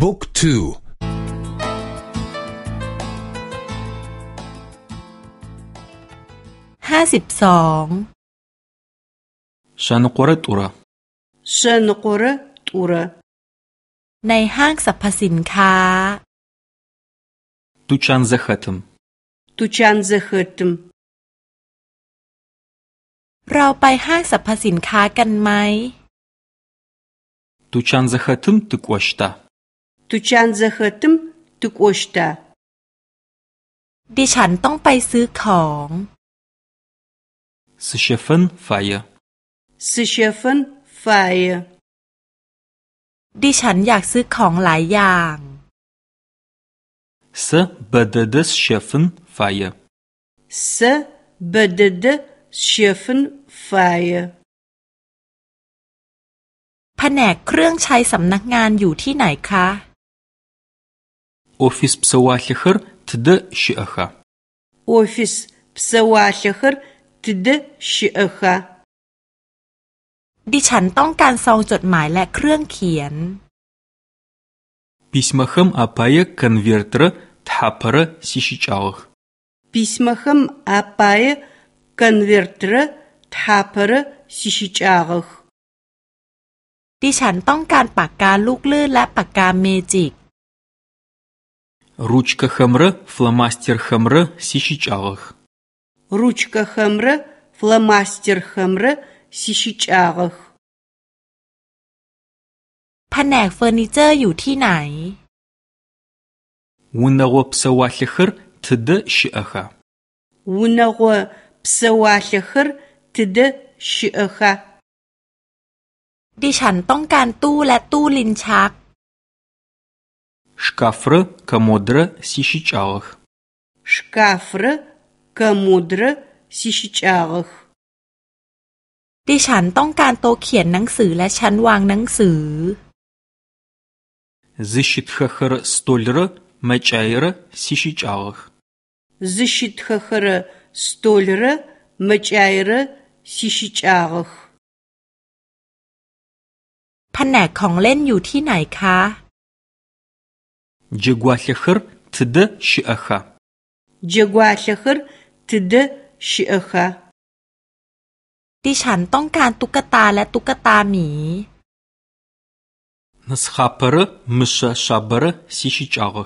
บุ๊กทูห้าสิบสองฉันกุระตุระฉันกุระตุระในห้างสรรพสินค้าตุชันเซะฮัตมตุชันเซะฮัตมเราไปห้างสรรพสินค้ากันไหมตุชันเซะฮัตมตึกวชตา тучан зэхэтым тыкӏощта ดิฉันต้องไปซื้อของ สเชฟันไฟ сыщэфын фае ดิฉันอยากซื้อของหลายอย่าง สบดดสเชฟันไฟ сэ бэдэдэ сщэфын фае แผนกเครื่องใช้สำนักงานอยู่ที่ไหนคะ ออฟฟิศพสวาลขรทดชิอาคา офис псэуалъэхэр тыдэ щыӏэха ดิฉันต้องการซองจดหมายและเครื่องเขียน ปิสมาคัมอาปายคอนเวอร์ตร์ทัพระสิชิจาว письмэхэм апае конвертырэ тхьапэрэ сищыкӏагъэх ดิฉันต้องการปากกาลูกลื่นและปากกาเมจิก รูชกคัมระฟลามาสเตอร์คัมระสิชิจาว ручкэхэмрэ фломастерхэмрэ сищыкӏагъэх แผนกเฟอร์นิเจอร์อยู่ที่ไหน วุนาวพสวาลขรทดชิอาคา унэгъо псэуалъэхэр тыдэ щыӏэха ดิฉันต้องการตู้และตู้ลิ้นชัก ชคาฟระคอมดระสิชิจาว шкафрэ комодрэ сищыкӏагъэх ดิฉันต้องการโต๊ะเขียนหนังสือและชั้นวางหนังสือ ซิชิตขขรสโตลระมาจายระสิชิจาว зыщытхэхэрэ столрэ мэкӏаирэ сищыкӏагъэх แผนกของเล่นอยู่ที่ไหนคะ จกวาลขรทดชิอาคา джэгуалъэхэр тыдэ щыӏэха ดิฉันต้องการตุ๊กตาและตุ๊กตาหมี นสขาประมิชชาบระสิชิจาว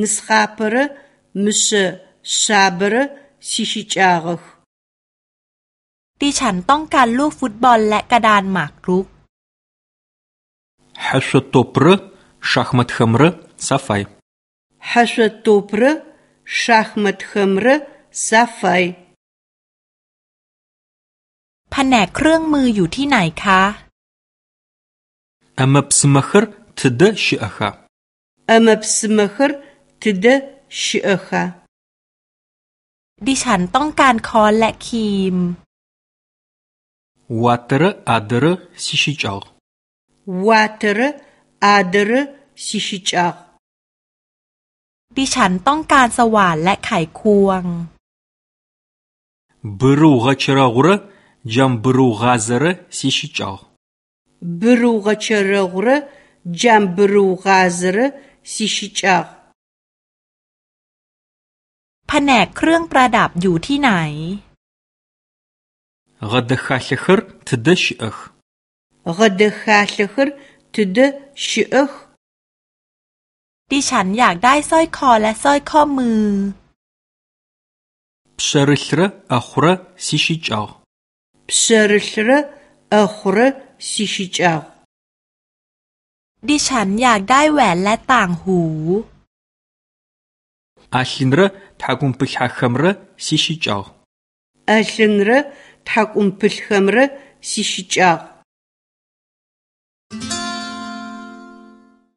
нысхъапэрэ мышъэ шъабэрэ сищыкӏагъэх ดิฉันต้องการลูกฟุตบอลและกระดานหมากรุก ฮัช ตประชาคมัตขมระซาไฟ хьэшъотопрэ шахматхэмрэ сафай แผนกเครื่องมืออยู่ที่ไหนคะ อามปสมขรทดชิอาคา ӏэмэпсымэхэр тыдэ щыӏэха ดิฉันต้องการค้อนและครีม วาตระอาดระสิชิจาว уатэрэ адэрэ сищыкӏагъ ดิ ฉันต้องการสว่านและไขควง บรูกชระกระจัมบรูกาซระสิชิจาว бырыугъэчэрэгъурэ джамбырыугъазэрэ сищыкӏагъ แผนกเครื่องประดับอยู่ที่ไหน กดขา ดิฉันอยากได้สร้อยคอและสร้อยข้อมือ พชรลระอัคระสิชิจาว пшъэрылърэ ӏэхъурэ сищыкӏагъ ดิฉันอยากได้แหวนและต่างหู อาลินระทักุมปิลฮาขมระสิชิจาว ӏэлъынрэ тхьакӏумпылъхэмрэ сищыкӏагъ